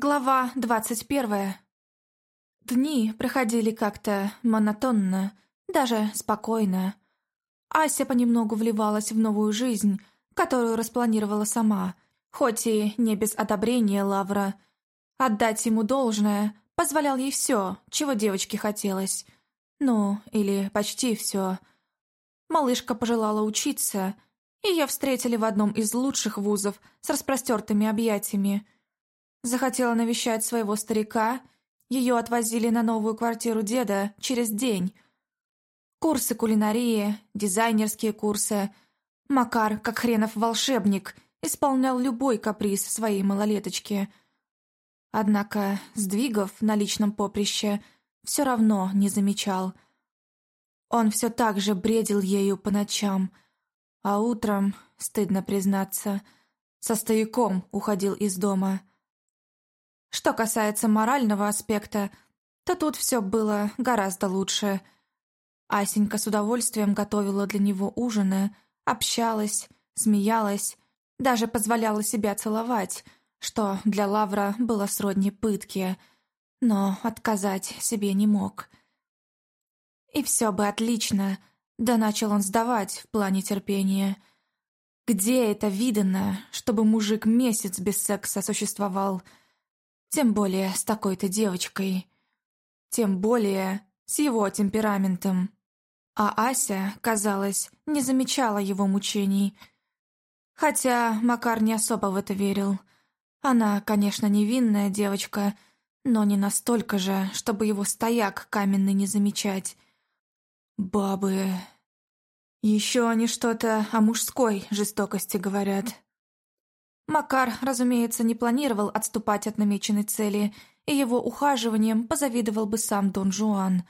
Глава двадцать первая. Дни проходили как-то монотонно, даже спокойно. Ася понемногу вливалась в новую жизнь, которую распланировала сама, хоть и не без одобрения Лавра. Отдать ему должное позволял ей все, чего девочке хотелось. Ну, или почти все. Малышка пожелала учиться, ее встретили в одном из лучших вузов с распростертыми объятиями – Захотела навещать своего старика, ее отвозили на новую квартиру деда через день. Курсы кулинарии, дизайнерские курсы. Макар, как хренов волшебник, исполнял любой каприз своей малолеточки. Однако сдвигов на личном поприще все равно не замечал. Он все так же бредил ею по ночам, а утром, стыдно признаться, со стояком уходил из дома — что касается морального аспекта, то тут все было гораздо лучше. Асенька с удовольствием готовила для него ужины, общалась, смеялась, даже позволяла себя целовать, что для Лавра было сродни пытки, но отказать себе не мог. И все бы отлично, да начал он сдавать в плане терпения. Где это видано, чтобы мужик месяц без секса существовал – тем более с такой-то девочкой. Тем более с его темпераментом. А Ася, казалось, не замечала его мучений. Хотя Макар не особо в это верил. Она, конечно, невинная девочка, но не настолько же, чтобы его стояк каменный не замечать. Бабы... Еще они что-то о мужской жестокости говорят. Макар, разумеется, не планировал отступать от намеченной цели, и его ухаживанием позавидовал бы сам Дон Жуан.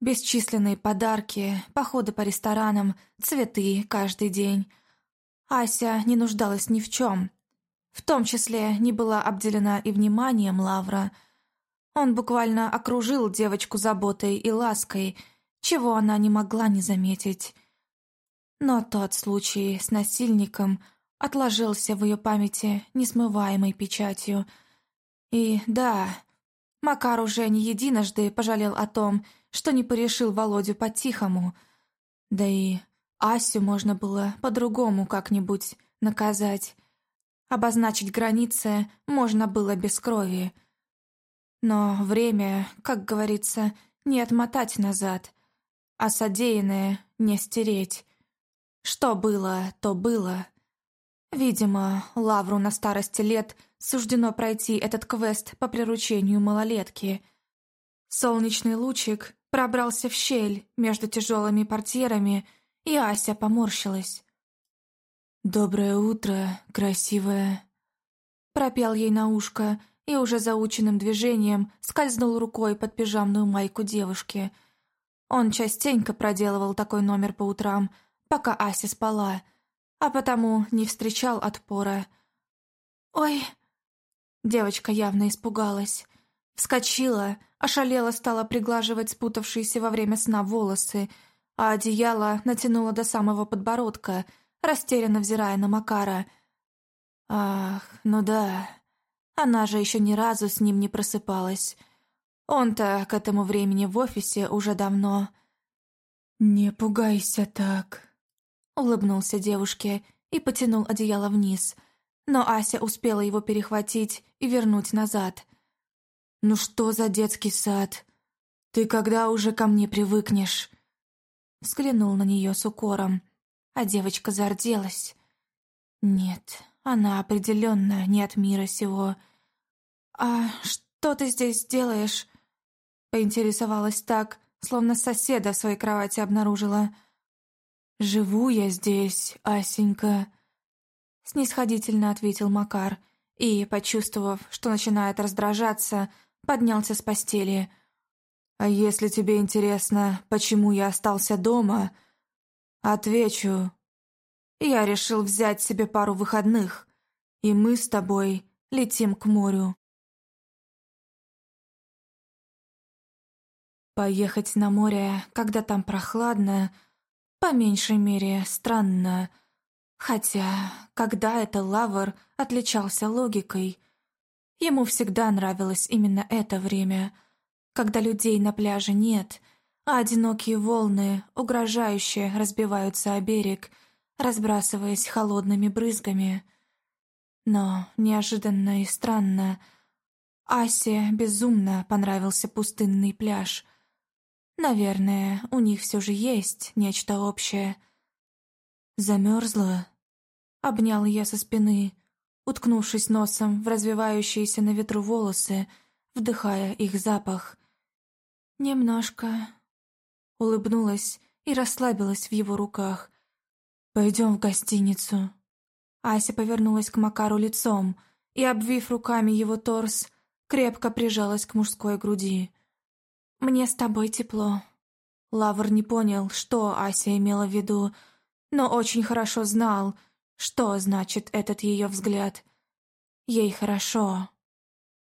Бесчисленные подарки, походы по ресторанам, цветы каждый день. Ася не нуждалась ни в чем. В том числе не была обделена и вниманием Лавра. Он буквально окружил девочку заботой и лаской, чего она не могла не заметить. Но тот случай с насильником – отложился в ее памяти несмываемой печатью. И да, Макар уже не единожды пожалел о том, что не порешил Володю по-тихому. Да и Асю можно было по-другому как-нибудь наказать. Обозначить границы можно было без крови. Но время, как говорится, не отмотать назад, а содеянное не стереть. Что было, то было. Видимо, Лавру на старости лет суждено пройти этот квест по приручению малолетки. Солнечный лучик пробрался в щель между тяжелыми портьерами, и Ася поморщилась. «Доброе утро, красивая!» Пропел ей на ушко и уже заученным движением скользнул рукой под пижамную майку девушки. Он частенько проделывал такой номер по утрам, пока Ася спала — а потому не встречал отпора. «Ой!» Девочка явно испугалась. Вскочила, ошалела стала приглаживать спутавшиеся во время сна волосы, а одеяло натянула до самого подбородка, растерянно взирая на Макара. «Ах, ну да, она же еще ни разу с ним не просыпалась. Он-то к этому времени в офисе уже давно...» «Не пугайся так», Улыбнулся девушке и потянул одеяло вниз, но Ася успела его перехватить и вернуть назад. «Ну что за детский сад? Ты когда уже ко мне привыкнешь?» Взглянул на нее с укором, а девочка зарделась. «Нет, она определенно не от мира сего. А что ты здесь делаешь?» Поинтересовалась так, словно соседа в своей кровати обнаружила. «Живу я здесь, Асенька», — снисходительно ответил Макар и, почувствовав, что начинает раздражаться, поднялся с постели. «А если тебе интересно, почему я остался дома?» «Отвечу. Я решил взять себе пару выходных, и мы с тобой летим к морю». Поехать на море, когда там прохладно — по меньшей мере, странно. Хотя, когда это Лавр отличался логикой? Ему всегда нравилось именно это время, когда людей на пляже нет, а одинокие волны, угрожающе разбиваются о берег, разбрасываясь холодными брызгами. Но неожиданно и странно, Асе безумно понравился пустынный пляж. Наверное, у них все же есть нечто общее. Замерзла? Обнял я со спины, уткнувшись носом в развивающиеся на ветру волосы, вдыхая их запах. Немножко. Улыбнулась и расслабилась в его руках. «Пойдем в гостиницу». Ася повернулась к Макару лицом и, обвив руками его торс, крепко прижалась к мужской груди. «Мне с тобой тепло». Лавр не понял, что Ася имела в виду, но очень хорошо знал, что значит этот ее взгляд? Ей хорошо.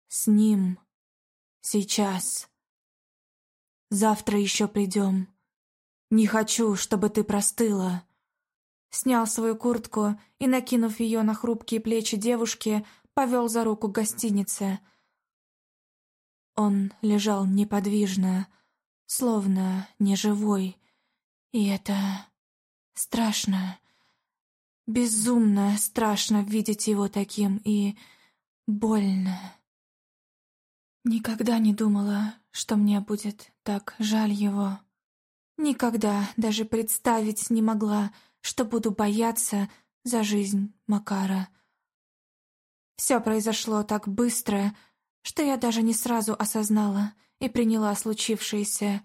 С ним. Сейчас. Завтра еще придем. Не хочу, чтобы ты простыла. Снял свою куртку и, накинув ее на хрупкие плечи девушки, повел за руку к гостинице. Он лежал неподвижно, словно неживой, и это страшно. Безумно страшно видеть его таким и больно. Никогда не думала, что мне будет так жаль его. Никогда даже представить не могла, что буду бояться за жизнь Макара. Все произошло так быстро, что я даже не сразу осознала и приняла случившееся.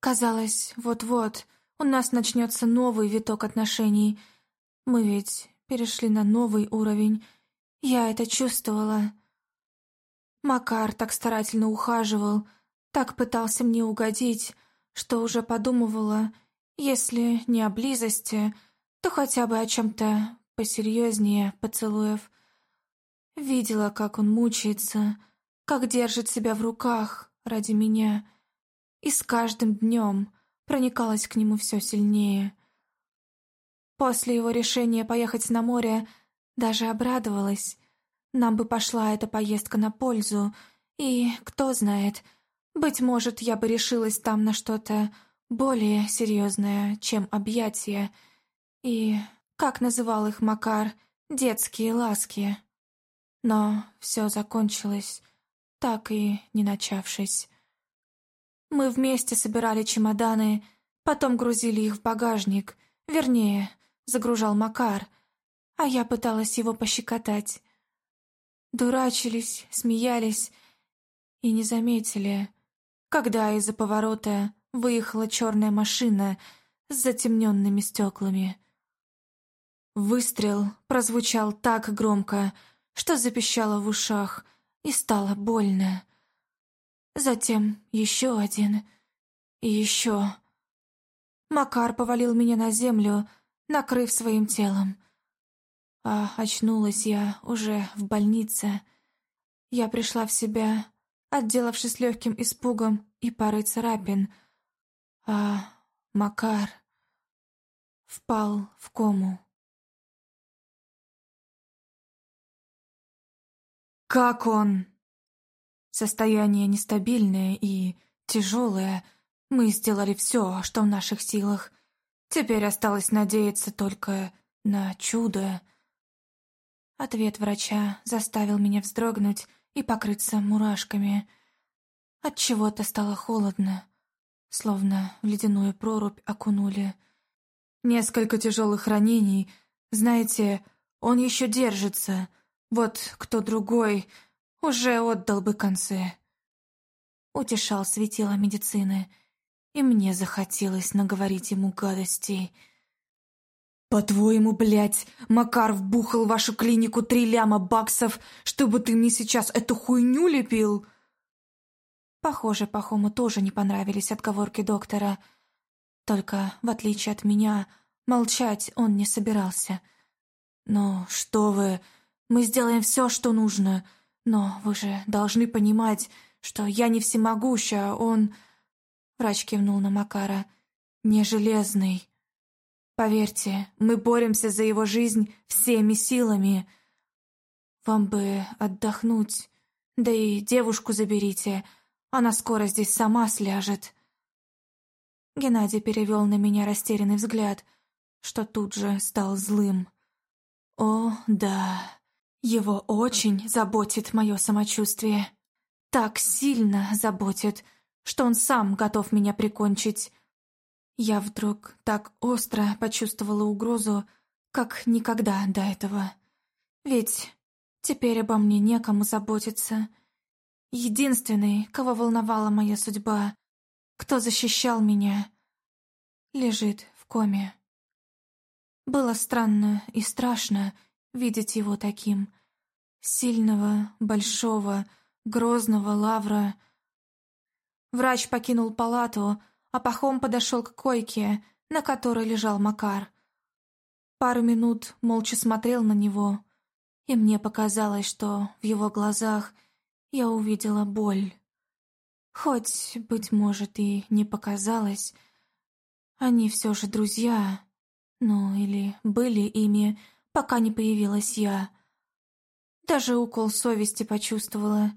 Казалось, вот-вот у нас начнется новый виток отношений — мы ведь перешли на новый уровень. Я это чувствовала. Макар так старательно ухаживал, так пытался мне угодить, что уже подумывала, если не о близости, то хотя бы о чем-то посерьезнее поцелуев. Видела, как он мучается, как держит себя в руках ради меня, и с каждым днем проникалась к нему все сильнее — После его решения поехать на море даже обрадовалась. Нам бы пошла эта поездка на пользу, и, кто знает, быть может, я бы решилась там на что-то более серьезное, чем объятия, и, как называл их Макар, детские ласки. Но все закончилось, так и не начавшись. Мы вместе собирали чемоданы, потом грузили их в багажник, вернее, загружал Макар, а я пыталась его пощекотать. Дурачились, смеялись и не заметили, когда из-за поворота выехала черная машина с затемненными стеклами. Выстрел прозвучал так громко, что запищало в ушах, и стало больно. Затем еще один и еще. Макар повалил меня на землю, накрыв своим телом. А очнулась я уже в больнице. Я пришла в себя, отделавшись легким испугом и парой царапин, а Макар впал в кому. «Как он?» Состояние нестабильное и тяжелое. Мы сделали все, что в наших силах. Теперь осталось надеяться только на чудо. Ответ врача заставил меня вздрогнуть и покрыться мурашками. От чего-то стало холодно, словно в ледяную прорубь окунули. Несколько тяжелых ранений. Знаете, он еще держится. Вот кто другой уже отдал бы концы. Утешал светило медицины — и мне захотелось наговорить ему гадостей. «По-твоему, блядь, Макар вбухал в вашу клинику три ляма баксов, чтобы ты мне сейчас эту хуйню лепил?» Похоже, Пахому тоже не понравились отговорки доктора. Только, в отличие от меня, молчать он не собирался. «Ну, что вы, мы сделаем все, что нужно, но вы же должны понимать, что я не всемогуща, он...» Врач кивнул на Макара. «Не железный. Поверьте, мы боремся за его жизнь всеми силами. Вам бы отдохнуть. Да и девушку заберите, она скоро здесь сама сляжет». Геннадий перевел на меня растерянный взгляд, что тут же стал злым. «О, да, его очень заботит мое самочувствие. Так сильно заботит, что он сам готов меня прикончить. Я вдруг так остро почувствовала угрозу, как никогда до этого. Ведь теперь обо мне некому заботиться. Единственный, кого волновала моя судьба, кто защищал меня, лежит в коме. Было странно и страшно видеть его таким. Сильного, большого, грозного лавра. Врач покинул палату, а Пахом подошел к койке, на которой лежал Макар. Пару минут молча смотрел на него, и мне показалось, что в его глазах я увидела боль. Хоть, быть может, и не показалось, они все же друзья, ну или были ими, пока не появилась я. Даже укол совести почувствовала,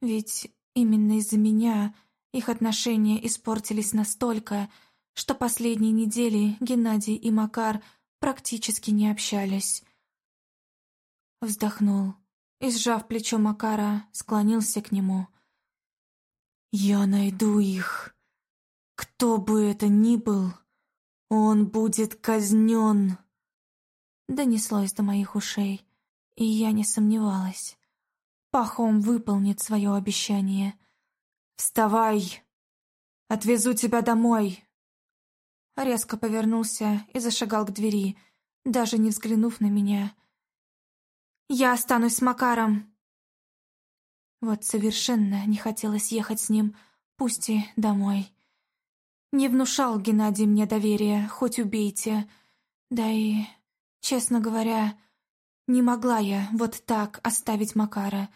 ведь именно из-за меня их отношения испортились настолько, что последние недели Геннадий и Макар практически не общались. Вздохнул и, сжав плечо Макара, склонился к нему. «Я найду их. Кто бы это ни был, он будет казнен!» Донеслось до моих ушей и я не сомневалась. Пахом выполнит свое обещание. «Вставай! Отвезу тебя домой!» Резко повернулся и зашагал к двери, даже не взглянув на меня. «Я останусь с Макаром!» Вот совершенно не хотелось ехать с ним, пусть и домой. Не внушал Геннадий мне доверия, хоть убейте. Да и, честно говоря, не могла я вот так оставить Макара.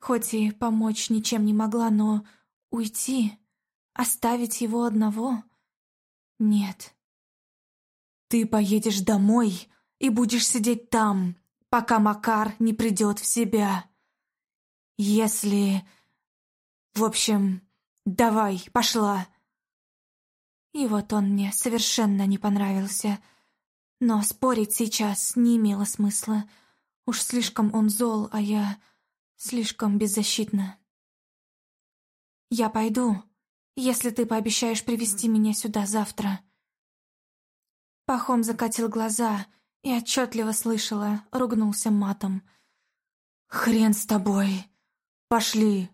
Хоть и помочь ничем не могла, но уйти, оставить его одного? Нет. Ты поедешь домой и будешь сидеть там, пока Макар не придет в себя. Если... В общем, давай, пошла. И вот он мне совершенно не понравился — но спорить сейчас не имело смысла. Уж слишком он зол, а я слишком беззащитна. «Я пойду, если ты пообещаешь привести меня сюда завтра». Пахом закатил глаза и отчетливо слышала, ругнулся матом. «Хрен с тобой! Пошли!»